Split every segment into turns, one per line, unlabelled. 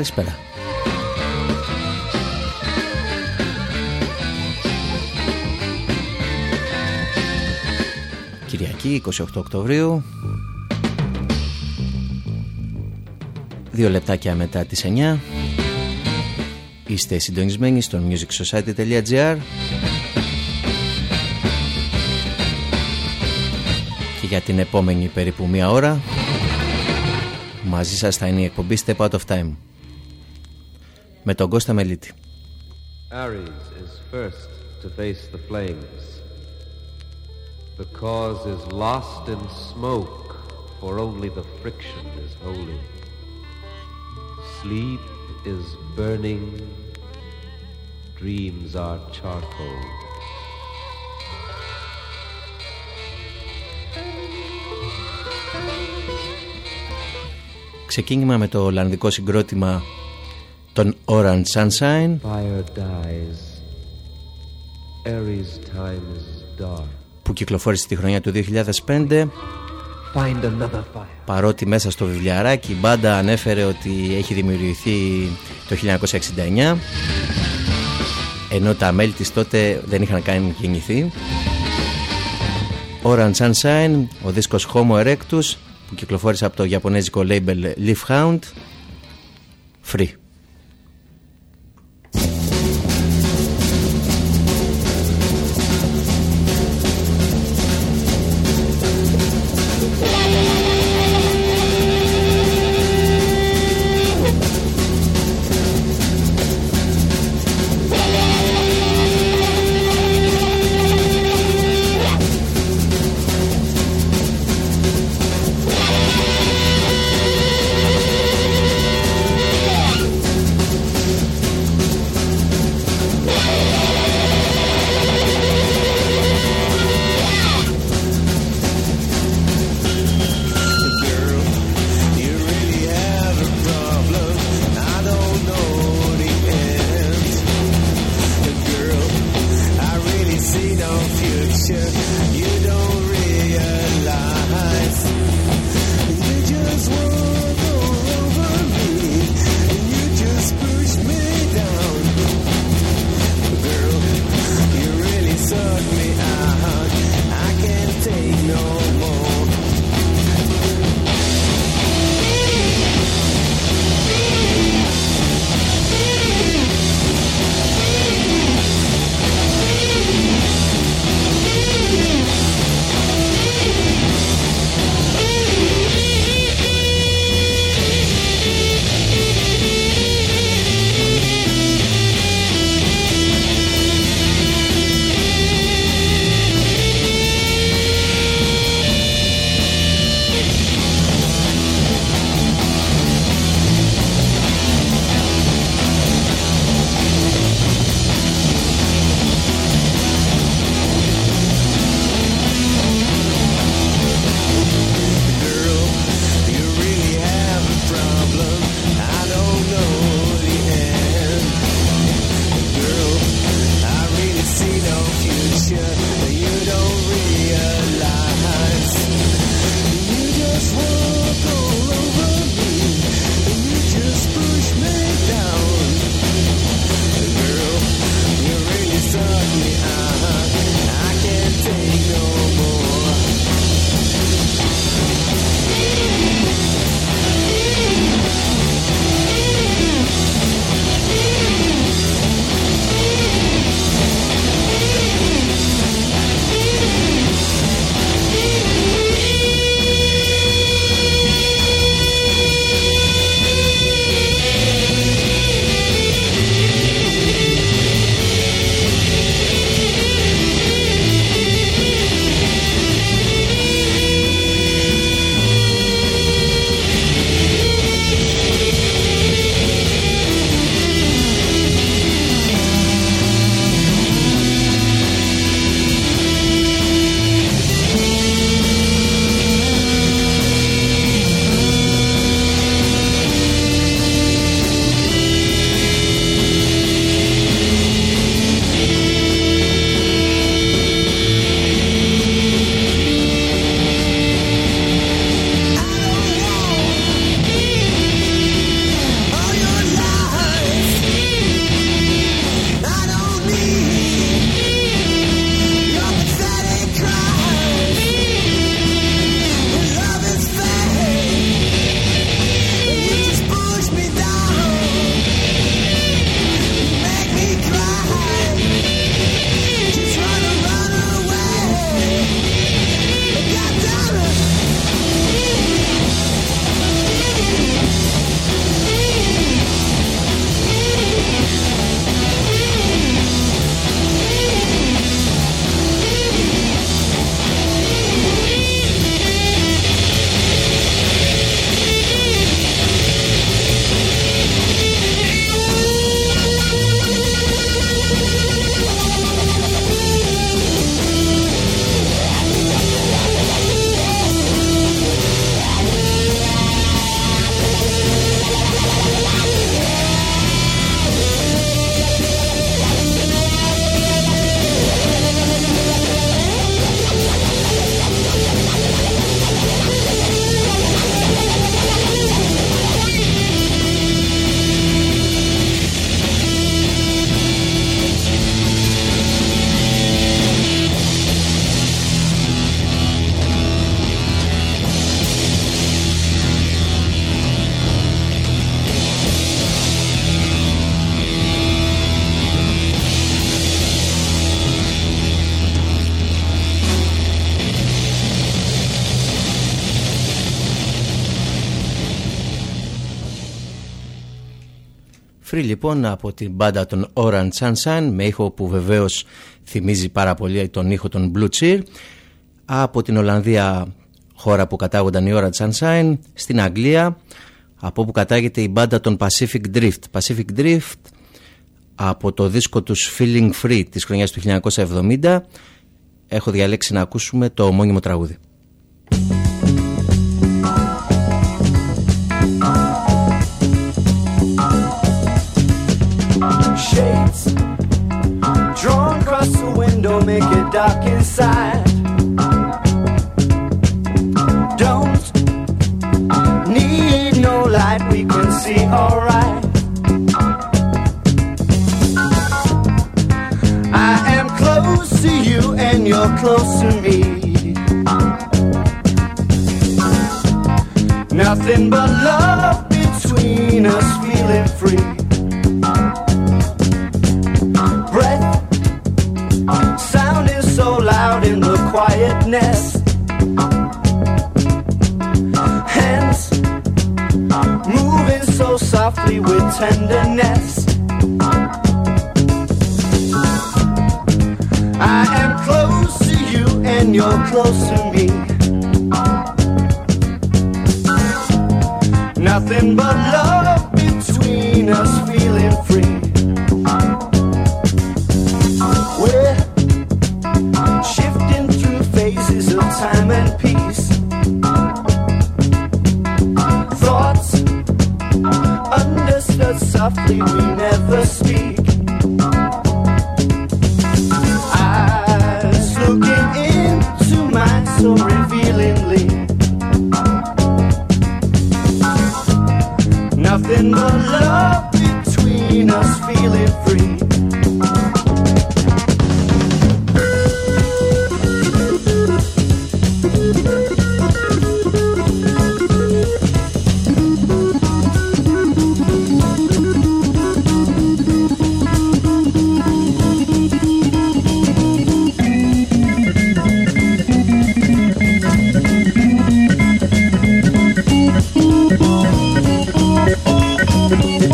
Καλησπέρα. Κυριακή 28 Οκτωβρίου. Δύο λεπτάκια μετά τις 9 Είστε συντονισμένοι στο musicsociety.gr Και για την επόμενη περίπου μία ώρα Μαζί σας θα είναι η εκπομπή Step Out of Time με τον Κώστα Μελίτη.
Ares is first to face the flames. The cause is lost in smoke, for only the friction is holy. Sleep is burning, dreams are charcoal.
Ξεκίνημα με το Ολλανδικό συγκρότημα τον Orange Sunshine. Που κυκλοφόρησε τη χρονιά του 2005 παρότι μέσα στο βιβλιαράκι η μπάντα ανέφερε ότι έχει δημιουργηθεί το 1969 ενώ τα μέλη της τότε δεν είχαν καν γεννηθεί. Orange Sunshine, ο δίσκος Homo Erectus που κυκλοφόρησε από το ιαπωνέζικο label Leaf Hound Free λοιπόν από την μπάντα των Orange Sunshine με ήχο που βεβαίως θυμίζει πάρα πολύ τον ήχο των Blue Cheer από την Ολλανδία χώρα που κατάγονταν οι Orange Sunshine στην Αγγλία από όπου κατάγεται η μπάντα των Pacific Drift. Pacific Drift από το δίσκο τους Feeling Free της χρονιάς του 1970 έχω διαλέξει να ακούσουμε το ομώνυμο τραγούδι
Shades drawn across the window make it dark inside. Don't need no light, we can see alright. I am close to you and you're close to me. Nothing but love between us, feeling free. Softly with tenderness. I am close to you and you're close to me. Nothing but love Thank.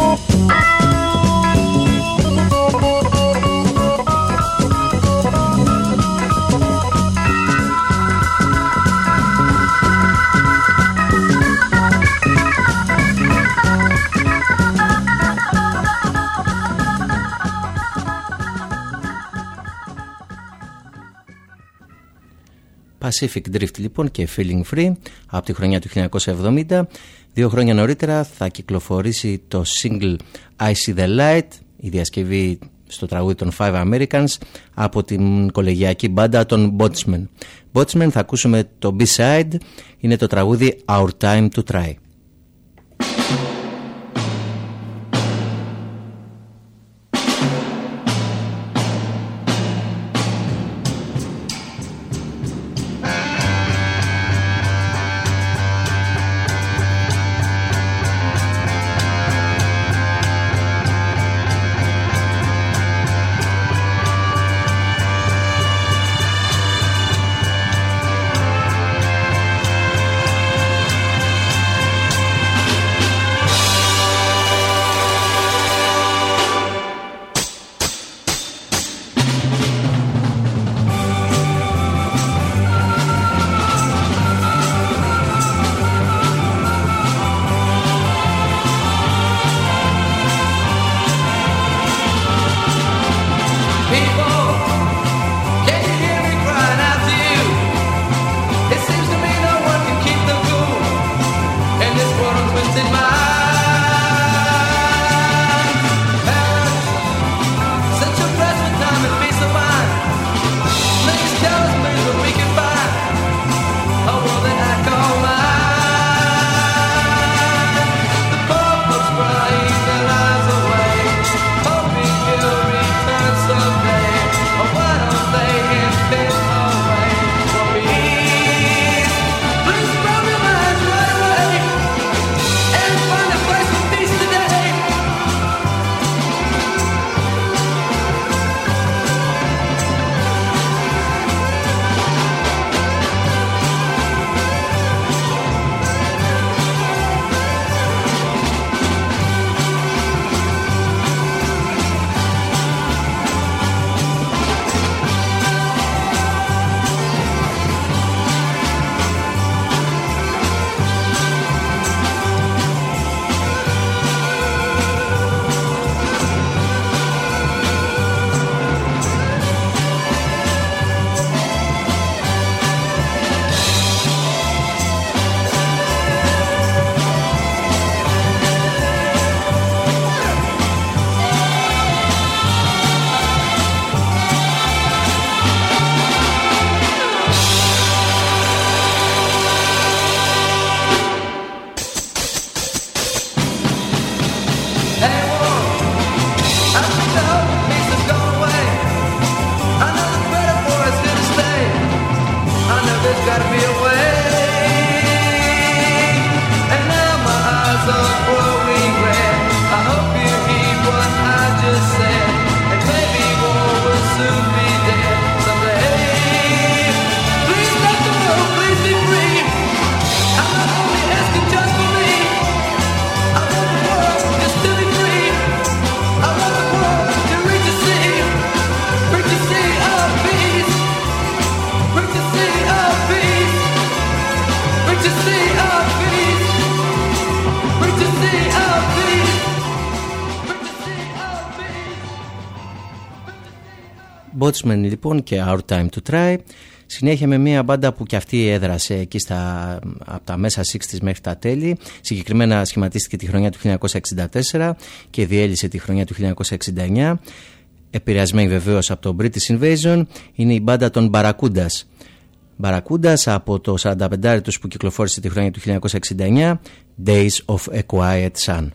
Música
Pacific Drift λοιπόν και Feeling Free από τη χρονιά του 1970. Δύο χρόνια νωρίτερα θα κυκλοφορήσει το single I See The Light, η διασκευή στο τραγούδι των Five Americans από την κολεγιακή μπάντα των Botsmen. Botsmen θα ακούσουμε το B-side, είναι το τραγούδι Our Time To Try.
Botsman λοιπόν και Our Time to Try. Συνέχεια με μια μπάντα που και αυτή έδρασε εκεί στα, από τα μέσα 60 μέχρι τα τέλη. Συγκεκριμένα σχηματίστηκε τη χρονιά του 1964 και διέλυσε τη χρονιά του 1969. Επηρεασμένη βεβαίως από το British Invasion είναι η μπάντα των Barracudas. Barracudas από το 45 τους που κυκλοφόρησε τη χρονιά του 1969 Days of a Quiet Sun.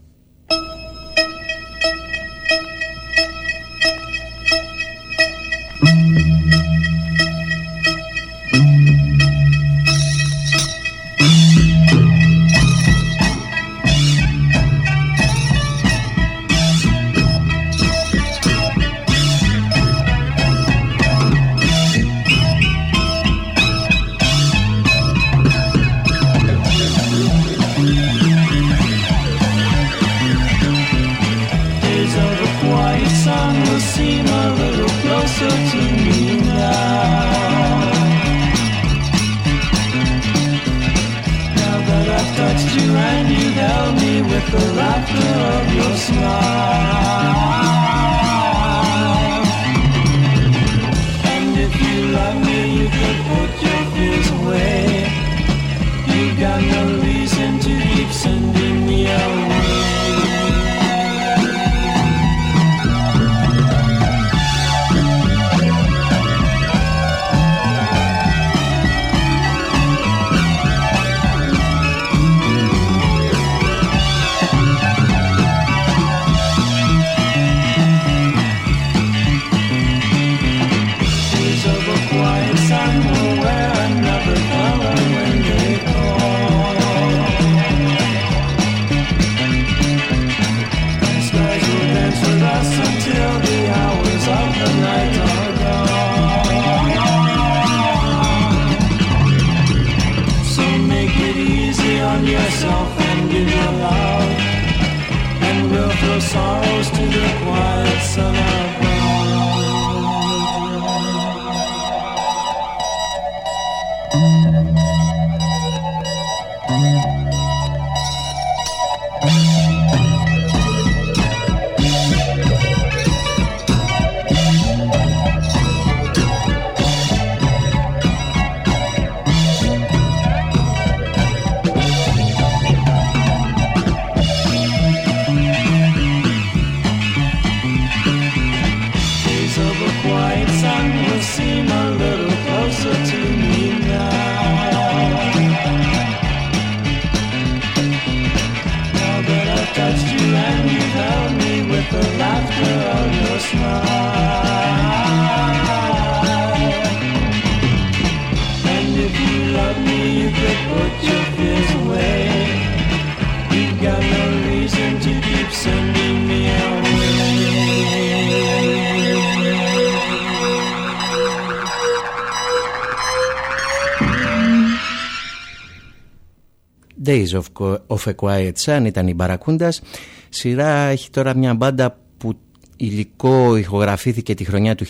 Days of, of a Quiet Sun ήταν η Μπαρακούντας. Σειρά έχει τώρα μια μπάντα που υλικό ηχογραφήθηκε τη χρονιά του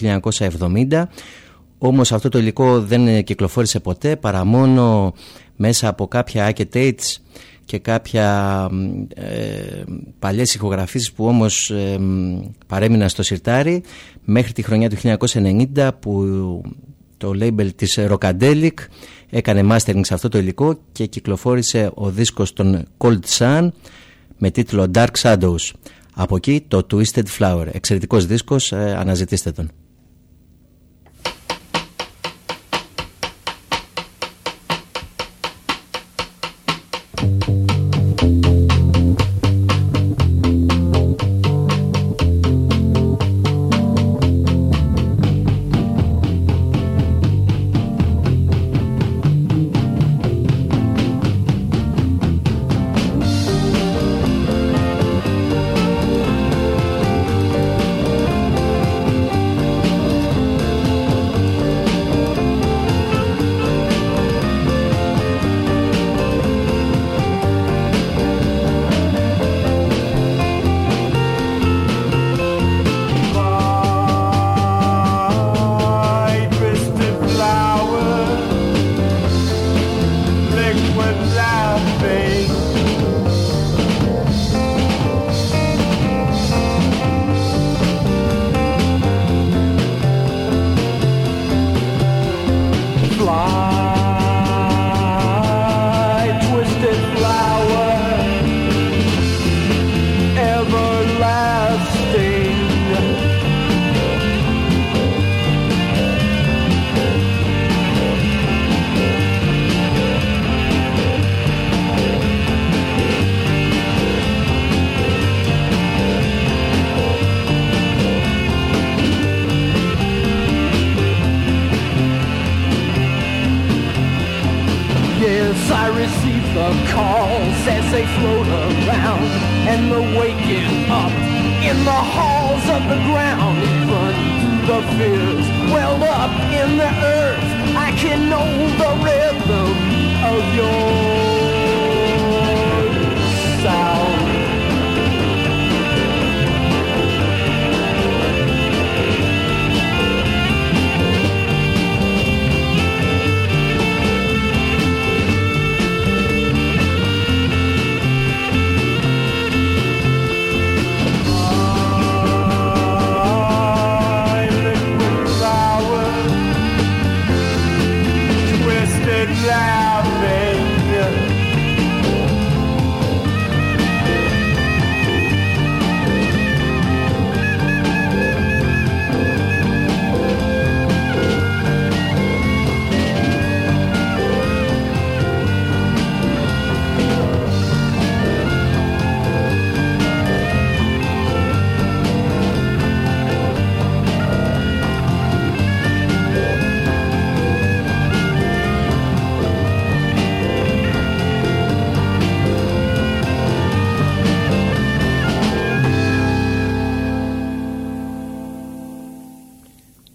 1970 όμως αυτό το υλικό δεν κυκλοφόρησε ποτέ παρά μόνο μέσα από κάποια Tapes και κάποια ε, παλιές ηχογραφήσεις που όμως ε, παρέμειναν στο σιρτάρι μέχρι τη χρονιά του 1990 που το label της Rockadelic έκανε mastering σε αυτό το υλικό και κυκλοφόρησε ο δίσκος των Cold Sun με τίτλο Dark Shadows. Από εκεί το Twisted Flower. Εξαιρετικός δίσκος, ε, αναζητήστε τον.
In the halls of the ground. Run the fears well up in the earth. I can know the rhythm of your light.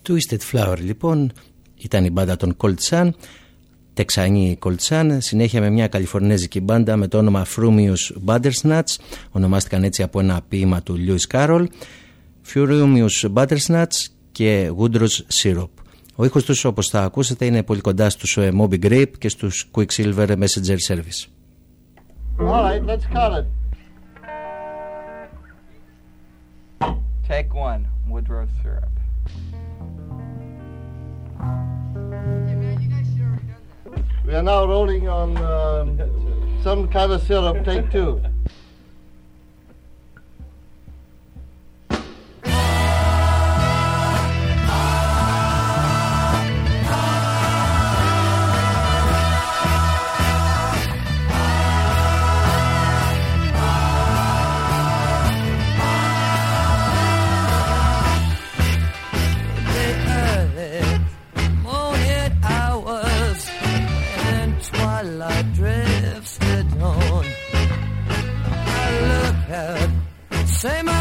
Twisted Flower λοιπόν ήταν η μπάντα των Cold Sun Τεξανή Cold Sun συνέχεια με μια καλιφορνέζικη μπάντα με το όνομα Frumius Bandersnatch ονομάστηκαν έτσι από ένα ποίημα του Lewis Carroll Frumius Bandersnatch και Woodrow's Syrup ο ήχος τους όπως θα ακούσετε είναι πολύ κοντά στους ε, Moby Grape και στους Quicksilver Messenger Service
All right, let's call it.
Take one, Woodrow syrup.
We are now rolling on um, some kind of syrup. Take two.
Say my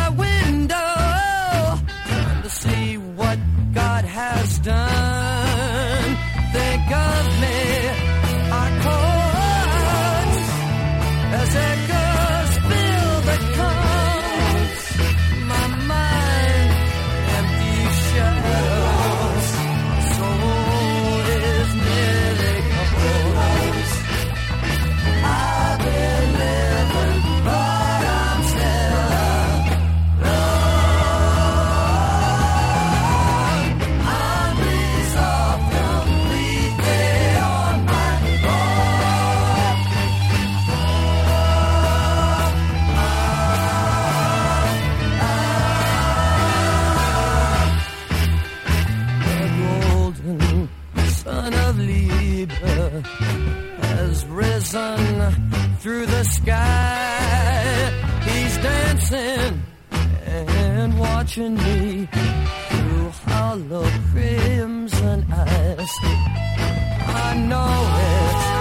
risen through the sky. He's dancing and watching me through hollow crimson eyes. I know it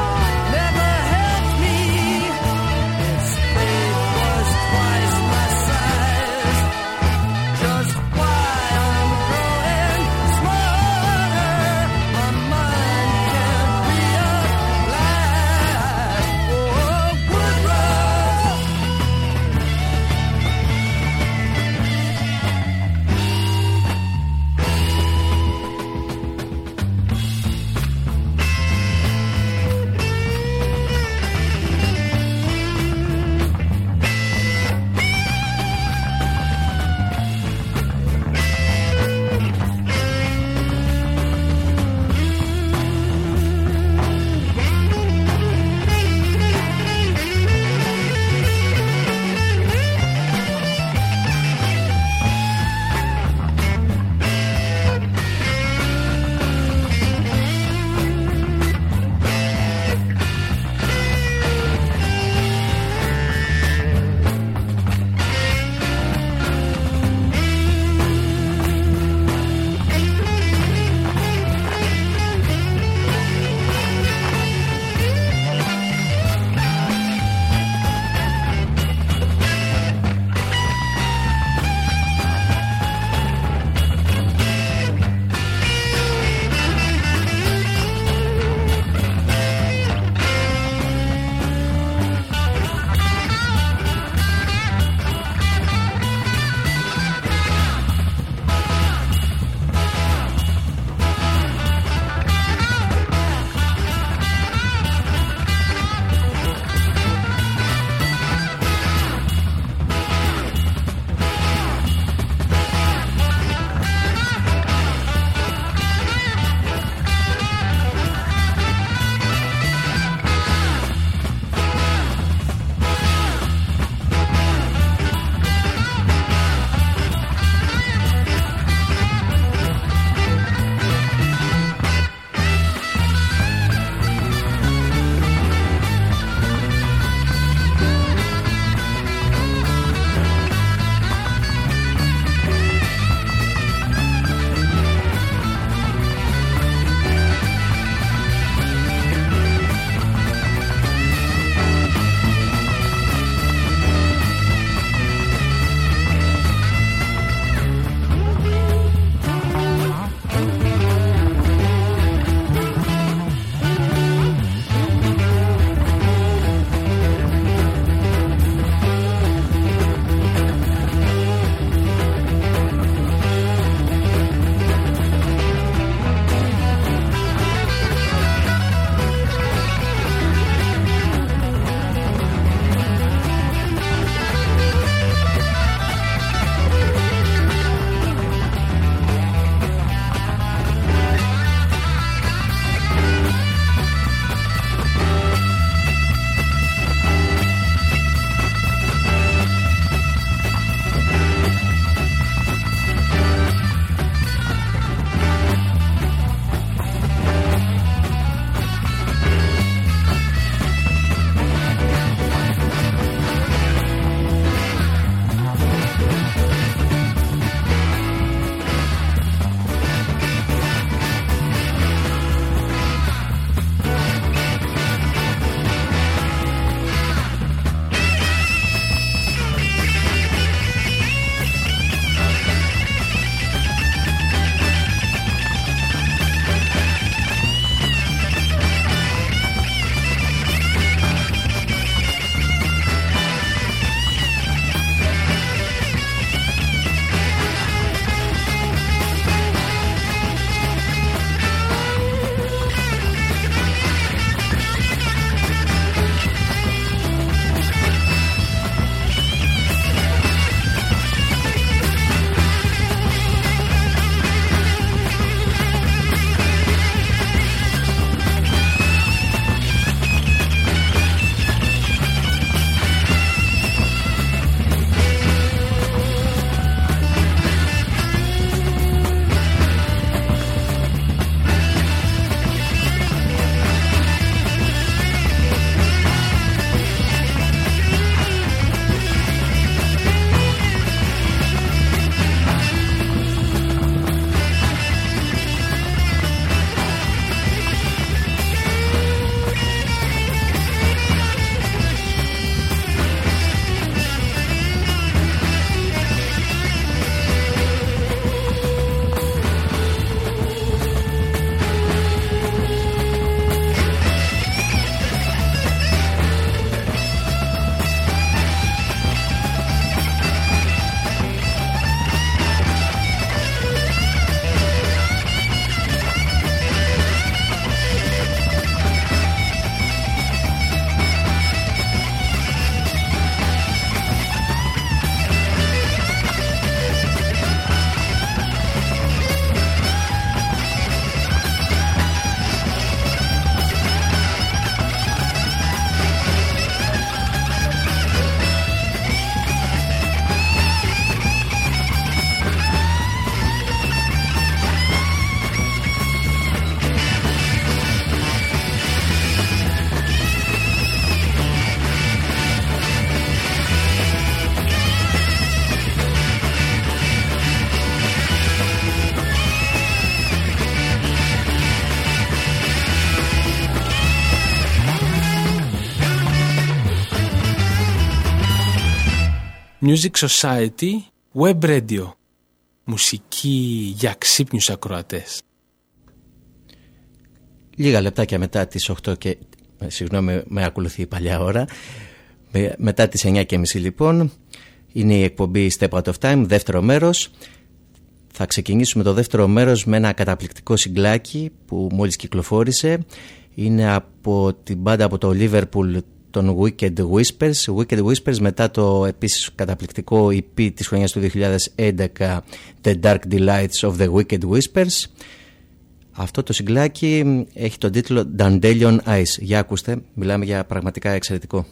Music Society Web Radio. Μουσική για ξύπνιους ακροατές.
Λίγα λεπτάκια μετά τις 8 και... Ε, συγγνώμη, με ακολουθεί η παλιά ώρα. Μετά τις 9 και μισή λοιπόν είναι η εκπομπή Step Out of Time, δεύτερο μέρος. Θα ξεκινήσουμε το δεύτερο μέρος με ένα καταπληκτικό συγκλάκι που μόλις κυκλοφόρησε. Είναι από την μπάντα από το Liverpool των Wicked Whispers. Wicked Whispers μετά το επίσης καταπληκτικό EP της χρονιάς του 2011 The Dark Delights of the Wicked Whispers. Αυτό το συγκλάκι έχει τον τίτλο Dandelion Ice. Για ακούστε, μιλάμε για πραγματικά εξαιρετικό.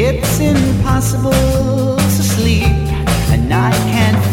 It's impossible to sleep, and I can't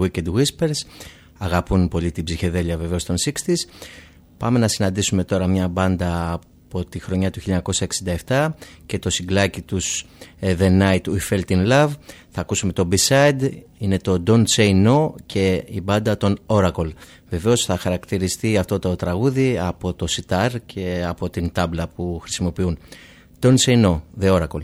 Wicked Whispers. Αγαπούν πολύ την ψυχεδέλεια βεβαίως των 60s πάμε να συναντήσουμε τώρα μια μπάντα από τη χρονιά του 1967 και το συγκλάκι τους ε, The Night We Felt In Love. Θα ακούσουμε το B-side είναι το Don't Say No και η μπάντα των Oracle. Βεβαίως θα χαρακτηριστεί αυτό το τραγούδι από το σιτάρ και από την τάμπλα που χρησιμοποιούν. Don't Say No, The Oracle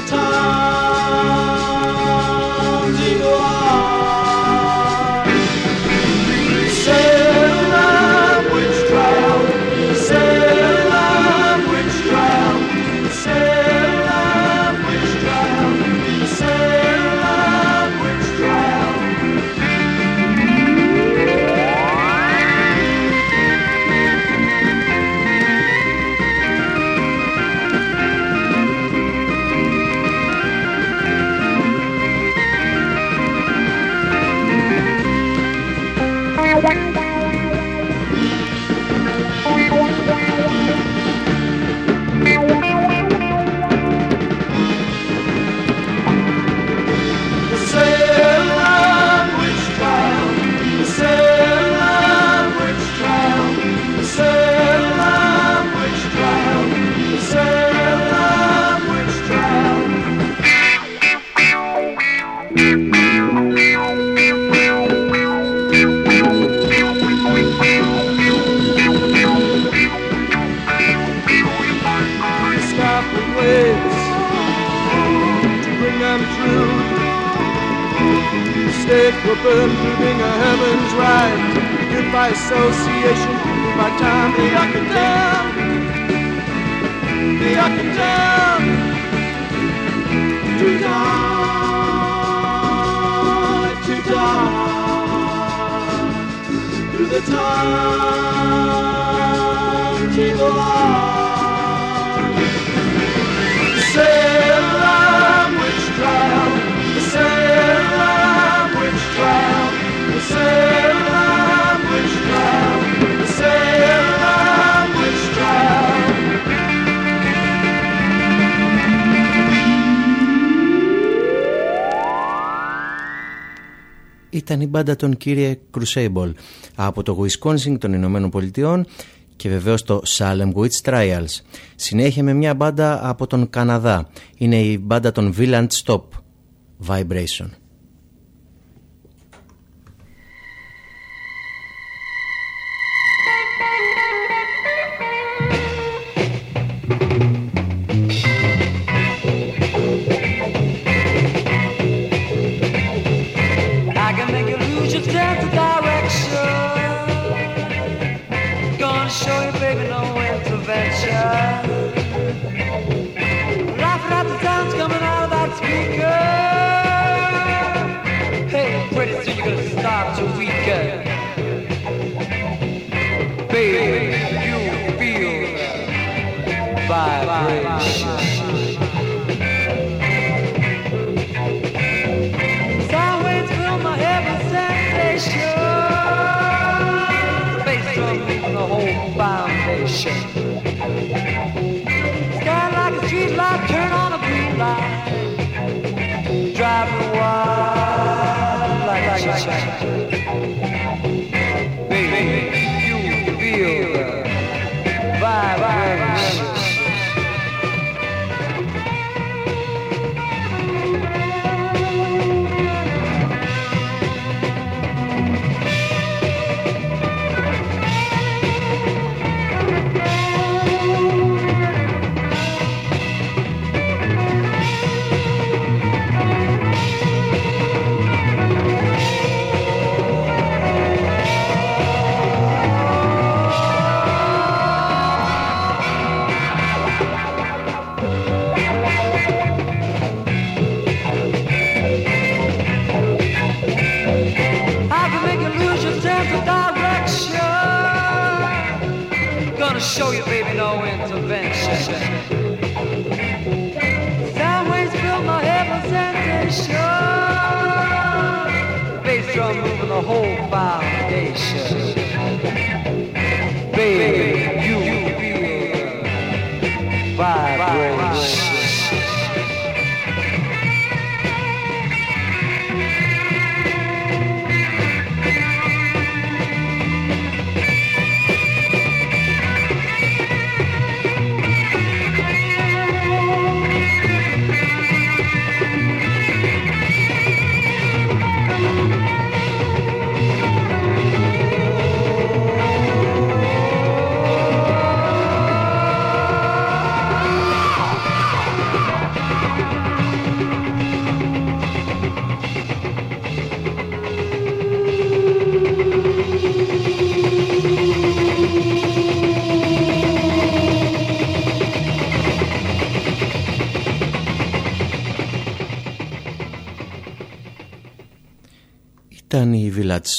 the
time. for keeping a heaven's ride, Good by association, by time, the up and down, the up and down, to die, to die, through the time, to belong. Sail which drown.
Ήταν η μπάντα των κύριε Crucible από το Wisconsin των Ηνωμένων Πολιτειών και βεβαίως το Salem Witch Trials. Συνέχεια με μια μπάντα από τον Καναδά. Είναι η μπάντα των Villant Stop Vibration.
shine.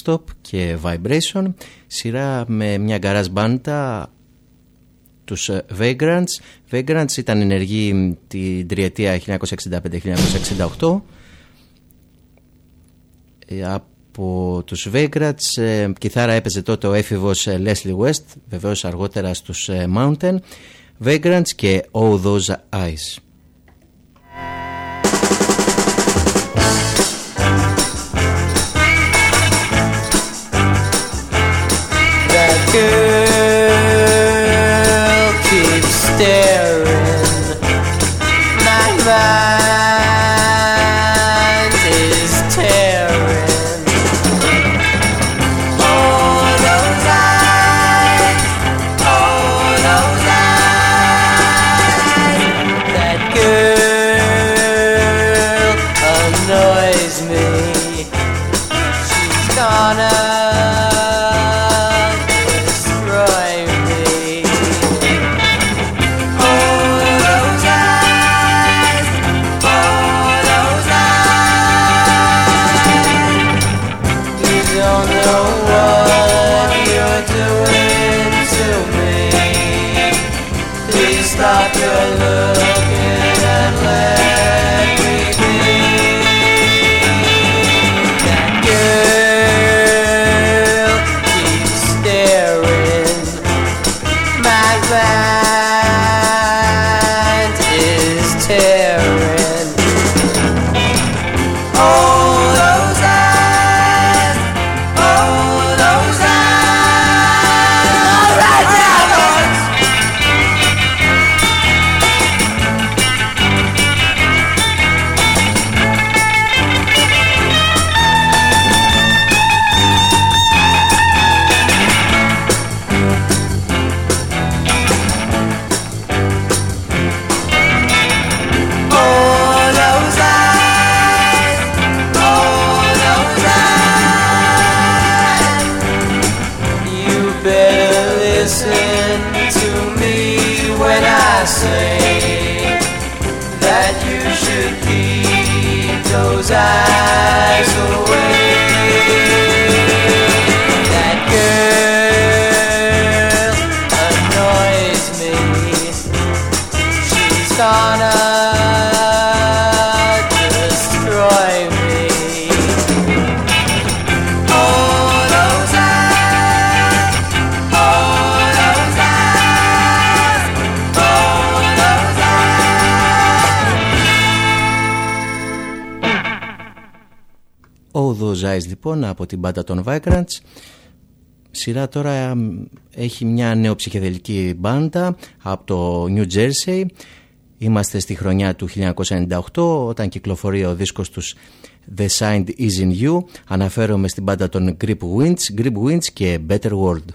Stop και Vibration, σειρά με μια garage μπάντα τους ε, Vagrants. Vagrants ήταν ενεργοί την τριετία 1965-1968. Ε, Από τους Vagrants ε, κιθάρα έπαιζε τότε ο έφηβος ε, Leslie West, βεβαίως αργότερα στους ε, Mountain. Vagrants και Oh Those Eyes.
away. Eyes λοιπόν από την μπάντα των Vagrants. Σειρά τώρα έχει μια νεοψυχεδελική μπάντα από το New Jersey. Είμαστε στη χρονιά του 1998 όταν κυκλοφορεί ο δίσκος τους The Signed Is In You. Αναφέρομαι στην μπάντα των Grip Winds, Grip Winds και Better World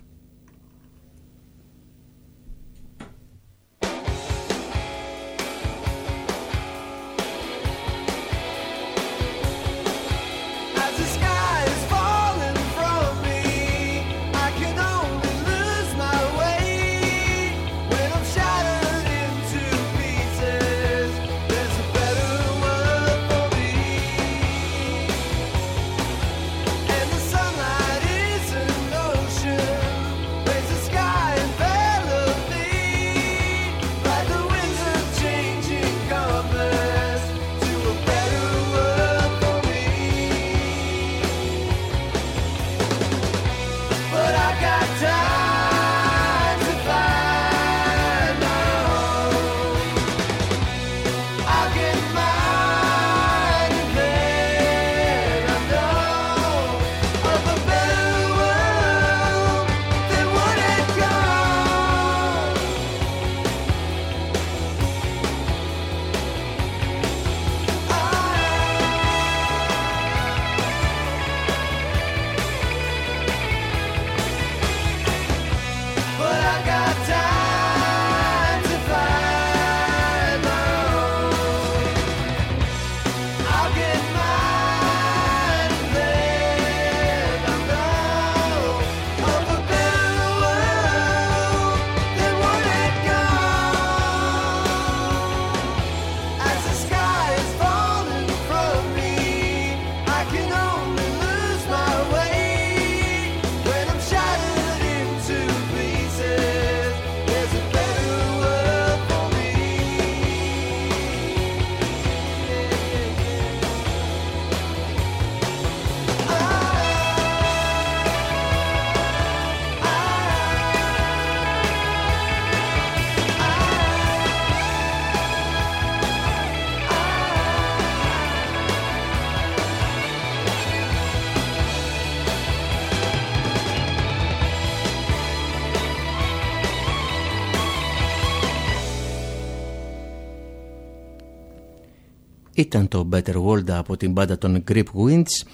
ήταν το Better World από την μπάντα των Grip Winds.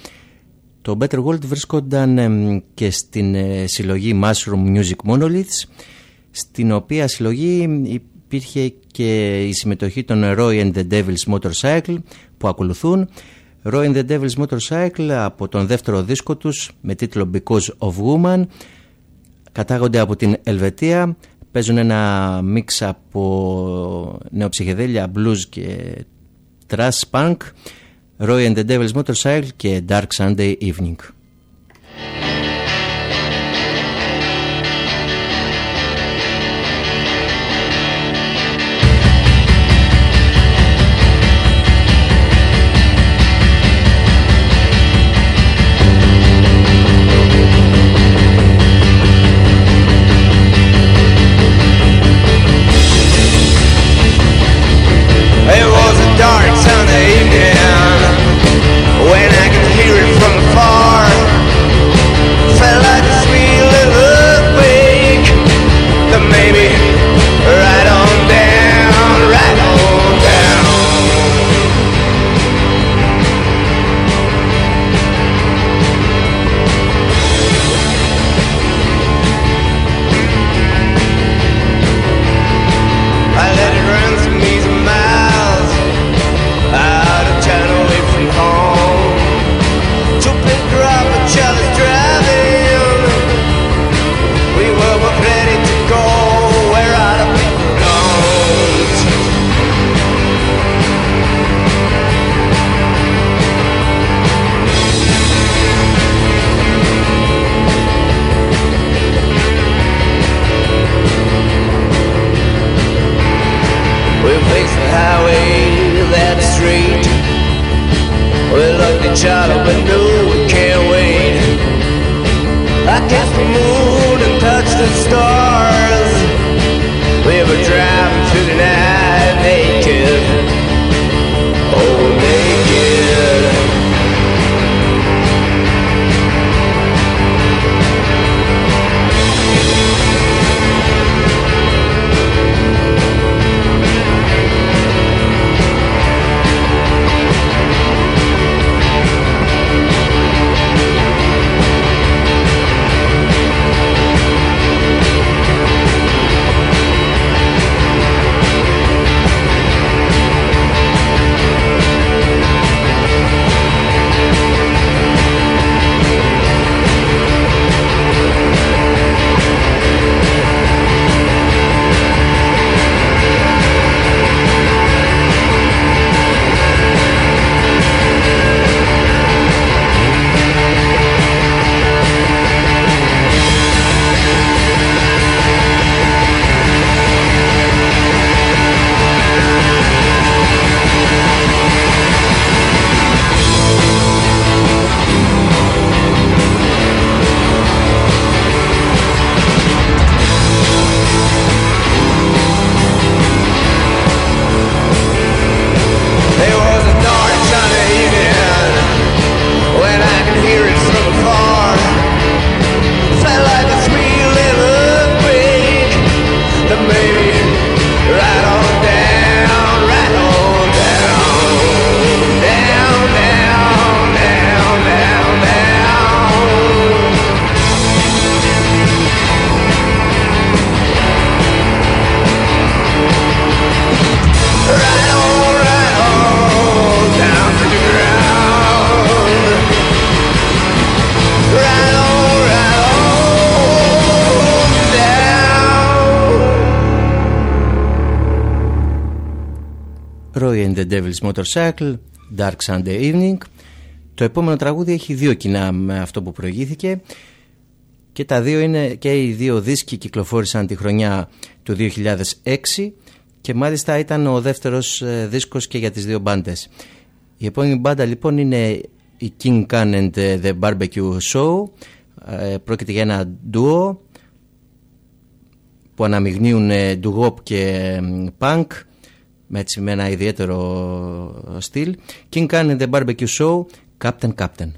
Το Better World βρίσκονταν και στην ε, συλλογή Mushroom Music Monoliths, στην οποία συλλογή υπήρχε και η συμμετοχή των Roy and the Devil's Motorcycle που ακολουθούν. Roy and the Devil's Motorcycle από τον δεύτερο δίσκο τους με τίτλο Because of Woman κατάγονται από την Ελβετία παίζουν ένα μίξ από νεοψυχεδέλια blues και Trash Punk, Roy and the Devil's Motorcycle και Dark Sunday Evening. Troy and the Devil's Motorcycle, Dark Sunday Evening. Το επόμενο τραγούδι έχει δύο κοινά με αυτό που προηγήθηκε και τα δύο είναι και οι δύο δίσκοι κυκλοφόρησαν τη χρονιά του 2006 και μάλιστα ήταν ο δεύτερος ε, δίσκος και για τις δύο μπάντες. Η επόμενη μπάντα λοιπόν είναι η King Khan and the Barbecue Show. Ε, πρόκειται για ένα ντουο που αναμειγνύουν ντουγόπ και punk με, έτσι, με ένα ιδιαίτερο στυλ. King Khan and the Barbecue Show, Captain Captain.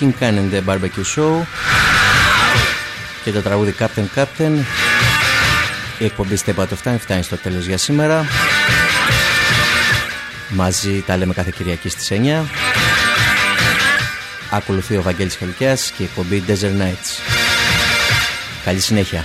King Cannon The Barbecue Show. Και το τραγούδι Captain Captain. Η εκπομπή Step Out of Time φτάνει στο τέλος για σήμερα. Μαζί τα λέμε κάθε Κυριακή στις 9 ακολουθεί ο Βαγγέλης Χαλκιάς και η εκπομπή Desert Nights. Καλή συνέχεια